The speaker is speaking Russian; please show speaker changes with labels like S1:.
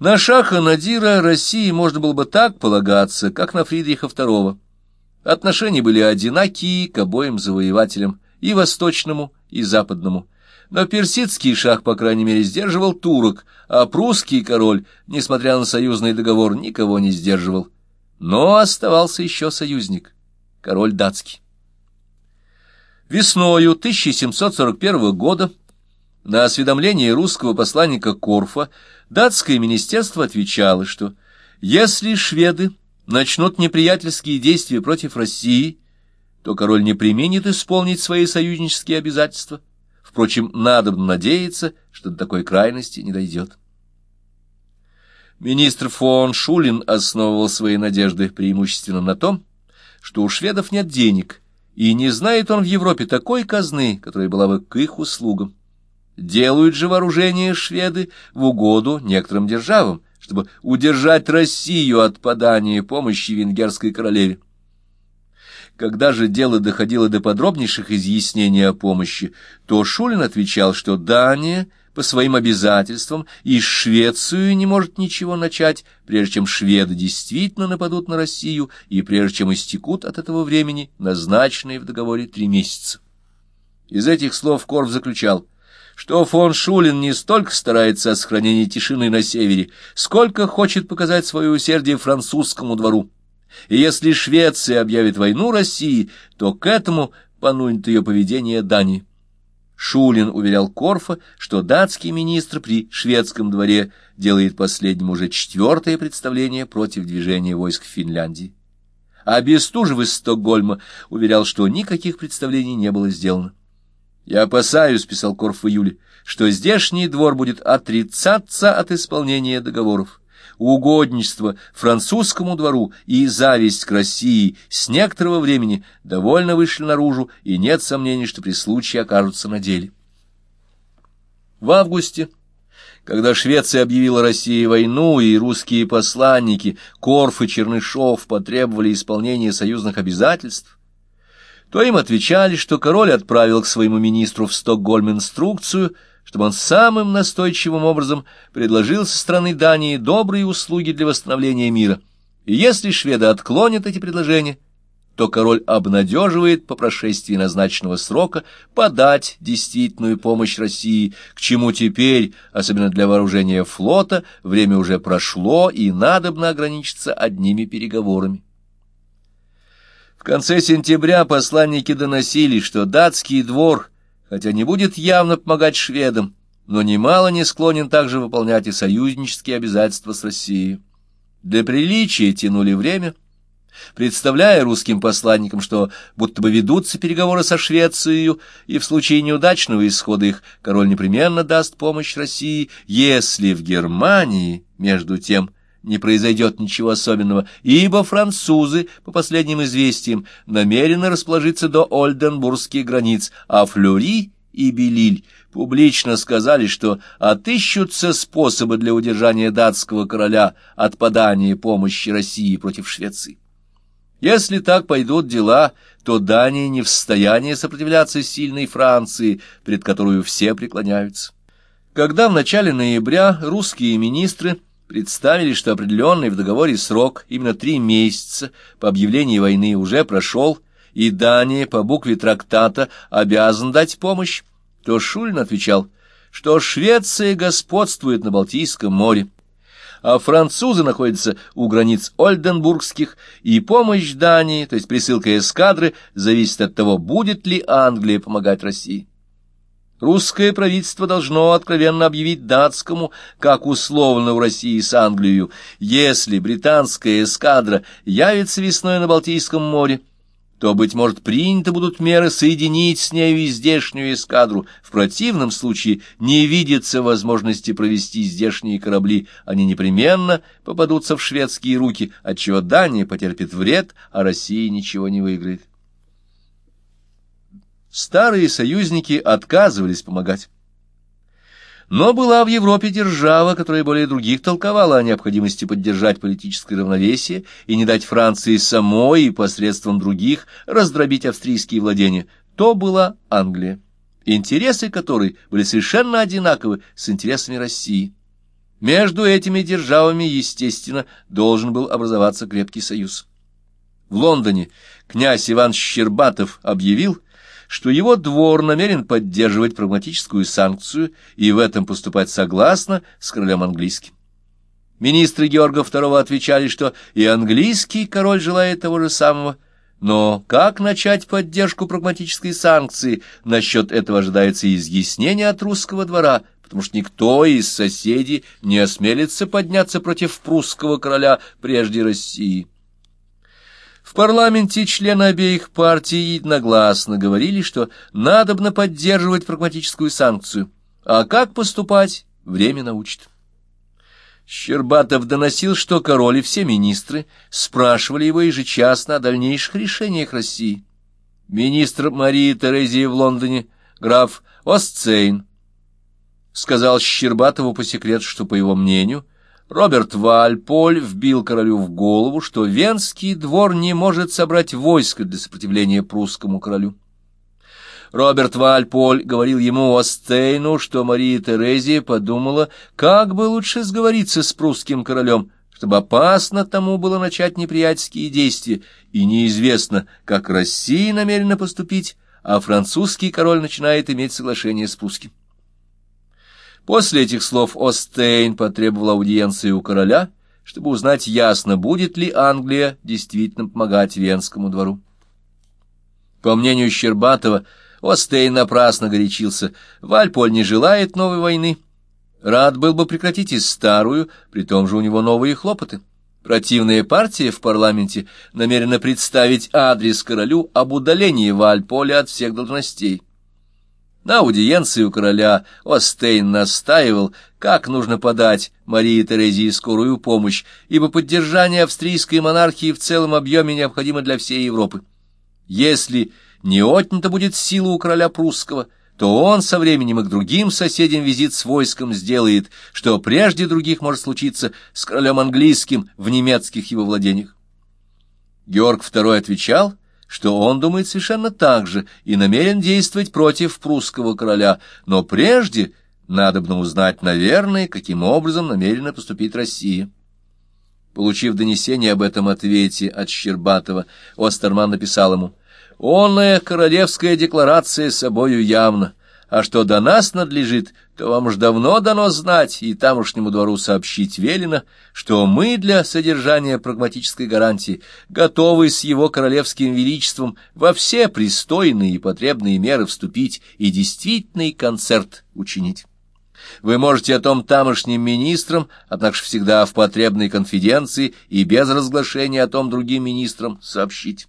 S1: На Шаха Надира России можно было бы так полагаться, как на Фридриха II. Отношения были одинакие к обоим завоевателям, и восточному, и западному. Но персидский шах, по крайней мере, сдерживал турок, а прусский король, несмотря на союзный договор, никого не сдерживал. Но оставался еще союзник — король датский. Весною 1741 года на осведомление русского посланника Корфа датское министерство отвечало, что если шведы начнут неприятельские действия против России, то король не применит исполнить свои союзнические обязательства. Впрочем, надо надеяться, что до такой крайности не дойдет. Министр фон Шулин основывал свои надежды преимущественно на том, что у шведов нет денег, и не знает он в Европе такой казны, которая была бы к их услугам. Делают же вооружение шведы в угоду некоторым державам, чтобы удержать Россию от подания помощи венгерской королеве. Когда же дело доходило до подробнейших изъяснений о помощи, то Шулин отвечал, что Дания по своим обязательствам и Швецию не может ничего начать, прежде чем шведы действительно нападут на Россию и прежде чем истекут от этого времени назначенные в договоре три месяца. Из этих слов Корф заключал, что фон Шулин не столько старается о сохранении тишины на севере, сколько хочет показать свое усердие французскому двору и если Швеция объявит войну России, то к этому понудит ее поведение Дании. Шулин уверял Корфа, что датский министр при шведском дворе делает последним уже четвертое представление против движения войск в Финляндии. А Бестужев из Стокгольма уверял, что никаких представлений не было сделано. «Я опасаюсь», — писал Корф в июле, — «что здешний двор будет отрицаться от исполнения договоров угодничество французскому двору и зависть к России с некоторого времени довольно вышли наружу, и нет сомнений, что при случае окажутся на деле. В августе, когда Швеция объявила России войну, и русские посланники Корф и Чернышов потребовали исполнения союзных обязательств, то им отвечали, что король отправил к своему министру в Стокгольм инструкцию — чтобы он самым настойчивым образом предложил со стороны Дании добрые услуги для восстановления мира. И если шведы отклонят эти предложения, то король обнадеживает по прошествии назначенного срока подать действительную помощь России, к чему теперь, особенно для вооружения флота, время уже прошло и надобно ограничиться одними переговорами. В конце сентября посланники доносили, что датский двор хотя не будет явно помогать шведам, но немало не склонен также выполнять и союзнические обязательства с Россией. Для приличия тянули время, представляя русским посланникам, что будто бы ведутся переговоры со Швецией, и в случае неудачного исхода их король непременно даст помощь России, если в Германии, между тем, не произойдет ничего особенного, ибо французы, по последним известиям, намерены расположиться до Ольденбургских границ, а Флюри и Белиль публично сказали, что отыщутся способы для удержания датского короля от подания помощи России против Швеции. Если так пойдут дела, то Дания не в состоянии сопротивляться сильной Франции, пред которую все преклоняются. Когда в начале ноября русские министры представили, что определенный в договоре срок, именно три месяца по объявлении войны, уже прошел, и Дания по букве трактата обязан дать помощь, то Шульн отвечал, что Швеция господствует на Балтийском море, а французы находятся у границ Ольденбургских, и помощь Дании, то есть присылка эскадры, зависит от того, будет ли Англия помогать России. Русское правительство должно откровенно объявить датскому, как условно у России с Англией, если британская эскадра явится весной на Балтийском море, то, быть может, приняты будут меры соединить с нею здешнюю эскадру. В противном случае не видится возможности провести здешние корабли, они непременно попадутся в шведские руки, отчего Дания потерпит вред, а Россия ничего не выиграет. Старые союзники отказывались помогать. Но была в Европе держава, которая более других толковала о необходимости поддержать политическое равновесие и не дать Франции самой и посредством других раздробить австрийские владения. То была Англия, интересы которой были совершенно одинаковы с интересами России. Между этими державами, естественно, должен был образоваться крепкий союз. В Лондоне князь Иван Щербатов объявил, что его двор намерен поддерживать прагматическую санкцию и в этом поступать согласно с королем английским. Министры Георга II отвечали, что и английский король желает того же самого, но как начать поддержку прагматической санкции, насчет этого ожидается изъяснение от русского двора, потому что никто из соседей не осмелится подняться против прусского короля прежде России. В парламенте члены обеих партий единогласно говорили, что надобно поддерживать прагматическую санкцию, а как поступать, время научит. Щербатов доносил, что король и все министры спрашивали его ежечасно о дальнейших решениях России. Министр Марии Терезии в Лондоне, граф Осцейн, сказал Щербатову по секрету, что, по его мнению, Роберт Вальполь вбил королю в голову, что Венский двор не может собрать войско для сопротивления прусскому королю. Роберт Вальполь говорил ему о Стейну, что Мария Терезия подумала, как бы лучше сговориться с прусским королем, чтобы опасно тому было начать неприятельские действия, и неизвестно, как Россия намерена поступить, а французский король начинает иметь соглашение с прусским. После этих слов Остейн потребовал аудиенции у короля, чтобы узнать ясно, будет ли Англия действительно помогать Венскому двору. По мнению Щербатова, Остейн напрасно горячился. Вальполь не желает новой войны. Рад был бы прекратить и старую, при том же у него новые хлопоты. Противная партия в парламенте намерена представить адрес королю об удалении Вальполя от всех должностей. На аудиенции у короля Остейн настаивал, как нужно подать Марии Терезии скорую помощь, ибо поддержание австрийской монархии в целом объеме необходимо для всей Европы. Если не отнято будет сила у короля прусского, то он со временем и к другим соседям визит с войском сделает, что прежде других может случиться с королем английским в немецких его владениях. Георг II отвечал, что он думает совершенно так же и намерен действовать против прусского короля, но прежде надобно узнать, наверное, каким образом намерена поступить Россия. Получив донесение об этом ответе от Щербатова, Остерман написал ему — Онная королевская декларация собою явна, а что до нас надлежит, то вам уж давно дано знать, и тамошнему двору сообщить велено, что мы для содержания прагматической гарантии готовы с его королевским величеством во все пристойные и потребные меры вступить и действительный концерт учинить. Вы можете о том тамошним министрам, однако же всегда в потребной конфиденции и без разглашения о том другим министрам сообщить.